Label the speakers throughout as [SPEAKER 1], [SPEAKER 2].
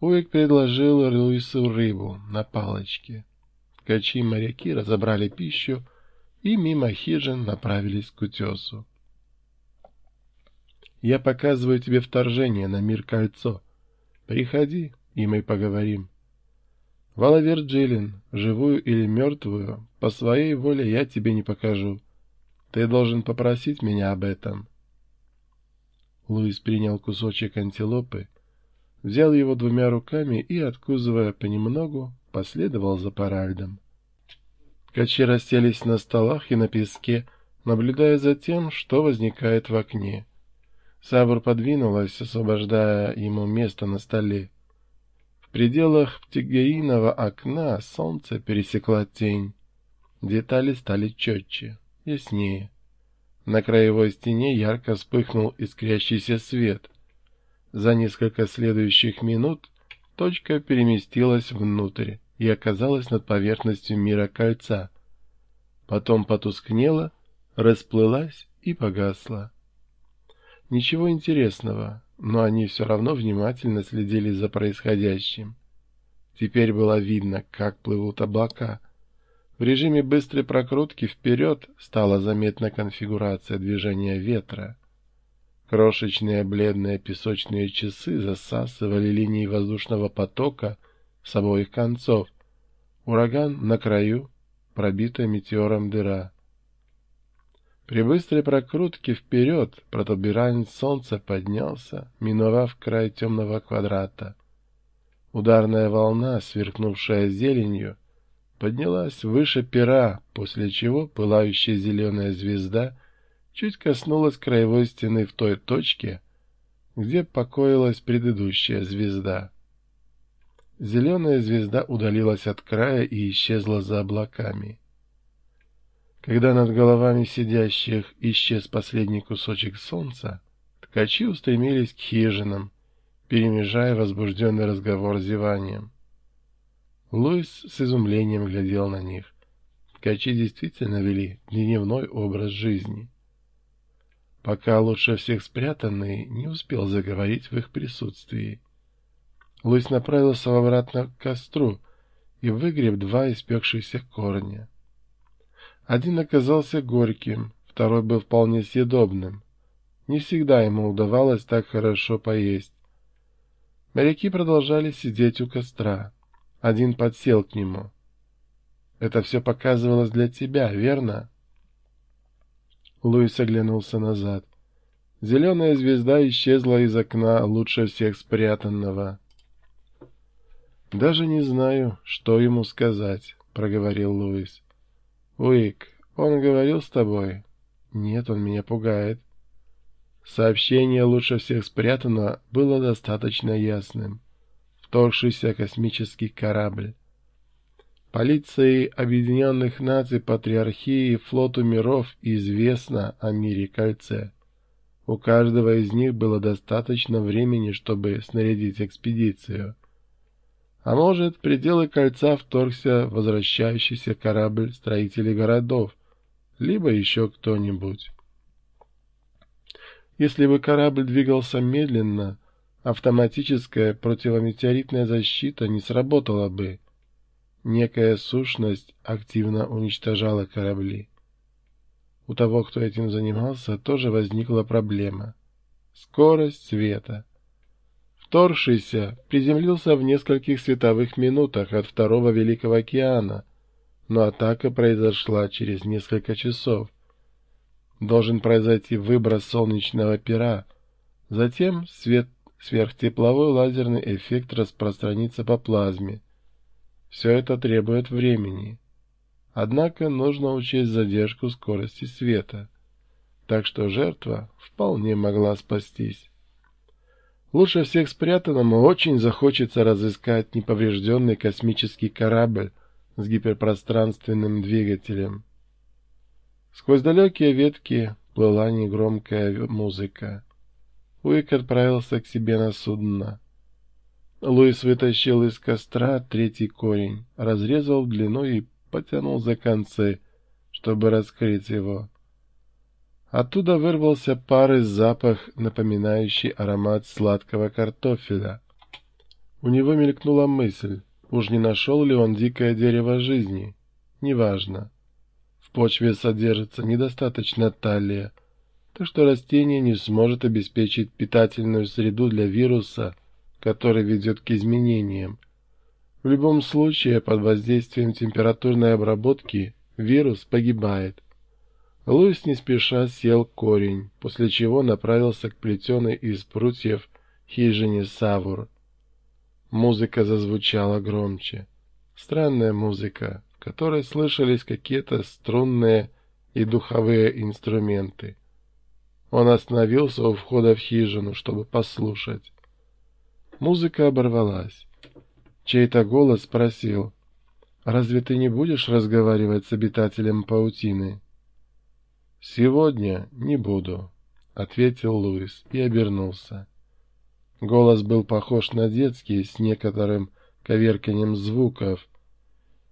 [SPEAKER 1] Уик предложил Луису рыбу на палочке. Ткачи-моряки разобрали пищу и мимо хижин направились к утесу. «Я показываю тебе вторжение на мир кольцо. Приходи, и мы поговорим. Валавер Джилин, живую или мертвую, по своей воле я тебе не покажу. Ты должен попросить меня об этом». Луис принял кусочек антилопы, взял его двумя руками и, откусывая понемногу, последовал за Паральдом. Качи расселись на столах и на песке, наблюдая за тем, что возникает в окне. Сабр подвинулась, освобождая ему место на столе. В пределах птигеиного окна солнце пересекла тень. Детали стали четче, яснее. На краевой стене ярко вспыхнул искрящийся свет. За несколько следующих минут точка переместилась внутрь и оказалась над поверхностью мира кольца. Потом потускнела, расплылась и погасла. Ничего интересного, но они все равно внимательно следили за происходящим. Теперь было видно, как плывут облака — в режиме быстрой прокрутки вперед стала заметна конфигурация движения ветра. Крошечные бледные песочные часы засасывали линии воздушного потока с обоих концов. Ураган на краю, пробитая метеором дыра. При быстрой прокрутке вперед протуберанец солнца поднялся, миновав край темного квадрата. Ударная волна, сверкнувшая зеленью, поднялась выше пера, после чего пылающая зеленая звезда чуть коснулась краевой стены в той точке, где покоилась предыдущая звезда. Зеленая звезда удалилась от края и исчезла за облаками. Когда над головами сидящих исчез последний кусочек солнца, ткачи устремились к хижинам, перемежая возбужденный разговор зеванием. Луис с изумлением глядел на них. Ткачи действительно вели дневной образ жизни. Пока лучше всех спрятанный не успел заговорить в их присутствии. Луис направился обратно к костру и выгреб два испекшихся корня. Один оказался горьким, второй был вполне съедобным. Не всегда ему удавалось так хорошо поесть. Моряки продолжали сидеть у костра. Один подсел к нему. «Это все показывалось для тебя, верно?» Луис оглянулся назад. Зеленая звезда исчезла из окна лучше всех спрятанного. «Даже не знаю, что ему сказать», — проговорил Луис. «Уик, он говорил с тобой?» «Нет, он меня пугает». Сообщение лучше всех спрятано было достаточно ясным вторгшийся космический корабль. Полиции Объединенных Наций Патриархии Флоту миров известно о мире Кольце. У каждого из них было достаточно времени, чтобы снарядить экспедицию. А может, в пределы Кольца вторгся возвращающийся корабль строителей городов, либо еще кто-нибудь. Если бы корабль двигался медленно, автоматическая противометеоритная защита не сработала бы. Некая сущность активно уничтожала корабли. У того, кто этим занимался, тоже возникла проблема. Скорость света. Вторгшийся приземлился в нескольких световых минутах от второго Великого океана, но атака произошла через несколько часов. Должен произойти выброс солнечного пера, затем свет сверхтепловой лазерный эффект распространится по плазме. Все это требует времени. Однако нужно учесть задержку скорости света, так что жертва вполне могла спастись. Лучше всех спрятанному очень захочется разыскать неповрежденный космический корабль с гиперпространственным двигателем. Сквозь далекие ветки плыла негромкая музыка. Уик отправился к себе на судно. Луис вытащил из костра третий корень, разрезал в длину и потянул за концы, чтобы раскрыть его. Оттуда вырвался пар и запах, напоминающий аромат сладкого картофеля. У него мелькнула мысль, уж не нашел ли он дикое дерево жизни. Неважно. В почве содержится недостаточно талия, так что растение не сможет обеспечить питательную среду для вируса, который ведет к изменениям. В любом случае, под воздействием температурной обработки вирус погибает. Луис не спеша съел корень, после чего направился к плетеной из прутьев хижине Савур. Музыка зазвучала громче. Странная музыка, в которой слышались какие-то струнные и духовые инструменты. Он остановился у входа в хижину, чтобы послушать. Музыка оборвалась. Чей-то голос спросил, «Разве ты не будешь разговаривать с обитателем паутины?» «Сегодня не буду», — ответил Луис и обернулся. Голос был похож на детский, с некоторым коверканием звуков.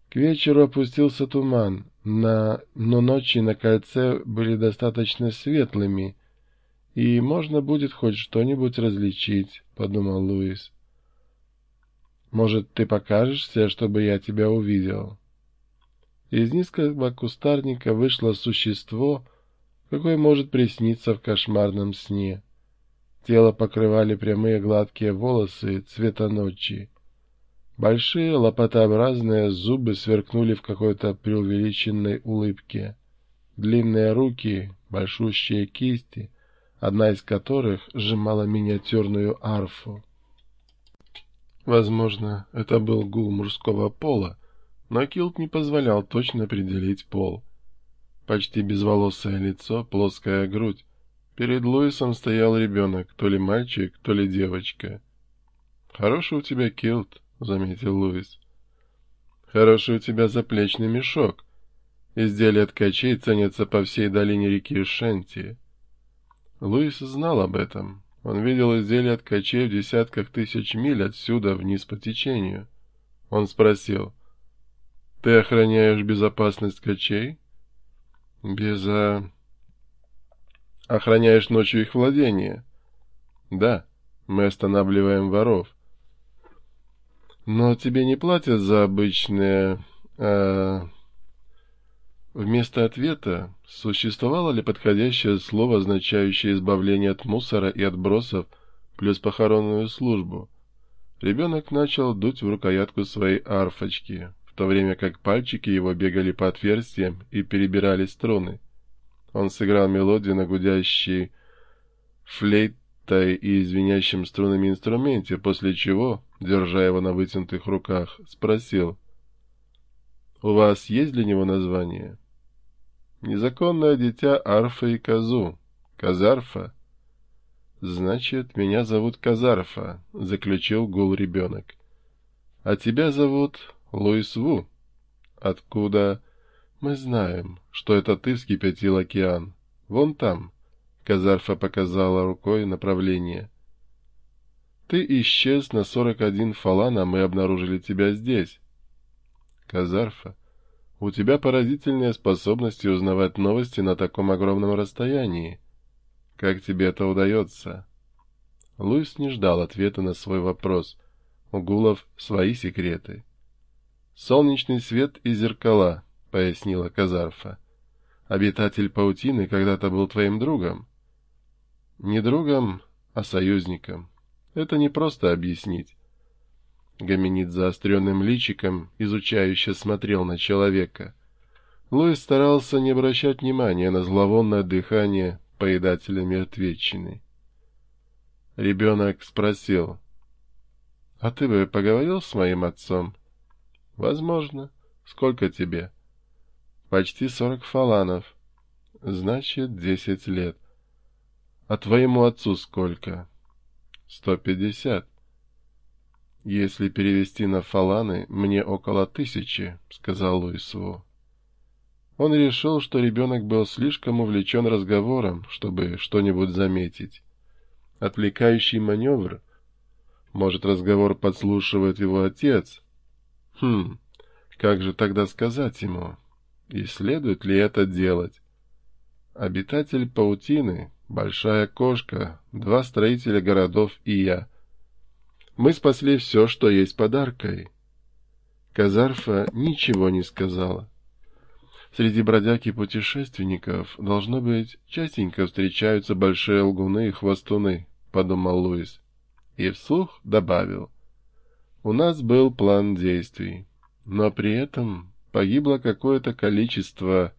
[SPEAKER 1] К вечеру опустился туман, на... но ночи на кольце были достаточно светлыми, и можно будет хоть что-нибудь различить, — подумал Луис. «Может, ты покажешься, чтобы я тебя увидел?» Из низкого кустарника вышло существо, какое может присниться в кошмарном сне. Тело покрывали прямые гладкие волосы цвета ночи. Большие лопатообразные зубы сверкнули в какой-то преувеличенной улыбке. Длинные руки, большущие кисти, одна из которых сжимала миниатюрную арфу. Возможно, это был гул мужского пола, но Килт не позволял точно определить пол. Почти безволосое лицо, плоская грудь, Перед Луисом стоял ребенок, то ли мальчик, то ли девочка. «Хороший у тебя килт», — заметил Луис. «Хороший у тебя заплечный мешок. Изделия ткачей ценятся по всей долине реки Шенти». Луис знал об этом. Он видел изделия ткачей в десятках тысяч миль отсюда вниз по течению. Он спросил, «Ты охраняешь безопасность ткачей?» «Без... А... Охраняешь ночью их владение? Да, мы останавливаем воров. Но тебе не платят за обычные... А... Вместо ответа существовало ли подходящее слово, означающее избавление от мусора и отбросов, плюс похоронную службу? Ребенок начал дуть в рукоятку своей арфочки, в то время как пальчики его бегали по отверстиям и перебирали струны. Он сыграл мелодию на гудящей флейтой и звенящем струнами инструменте, после чего, держа его на вытянутых руках, спросил, «У вас есть для него название?» «Незаконное дитя Арфа и Казу. Казарфа». «Значит, меня зовут Казарфа», — заключил гул ребенок. «А тебя зовут Луис Ву». «Откуда?» «Мы знаем, что это ты вскипятил океан. Вон там». Казарфа показала рукой направление. «Ты исчез на сорок один фалан, а мы обнаружили тебя здесь». «Казарфа, у тебя поразительные способности узнавать новости на таком огромном расстоянии. Как тебе это удается?» Луис не ждал ответа на свой вопрос. У Гулов свои секреты. Солнечный свет и зеркала —— пояснила Казарфа. «Обитатель паутины когда-то был твоим другом». «Не другом, а союзником. Это не просто объяснить». Гоминид заостренным личиком изучающе смотрел на человека. Луис старался не обращать внимания на зловонное дыхание поедателя мертвечины. Ребенок спросил, «А ты бы поговорил с моим отцом?» «Возможно. Сколько тебе?» Почти сорок фаланов. Значит, десять лет. А твоему отцу сколько? Сто пятьдесят. Если перевести на фаланы, мне около тысячи, сказал Луису. Он решил, что ребенок был слишком увлечен разговором, чтобы что-нибудь заметить. Отвлекающий маневр. Может, разговор подслушивает его отец? Хм, как же тогда сказать ему? И следует ли это делать? Обитатель паутины, большая кошка, два строителя городов и я. Мы спасли все, что есть подаркой. Казарфа ничего не сказала. Среди бродяг и путешественников, должно быть, частенько встречаются большие лгуны и хвостуны, — подумал Луис. И вслух добавил. У нас был план действий, но при этом погибло какое-то количество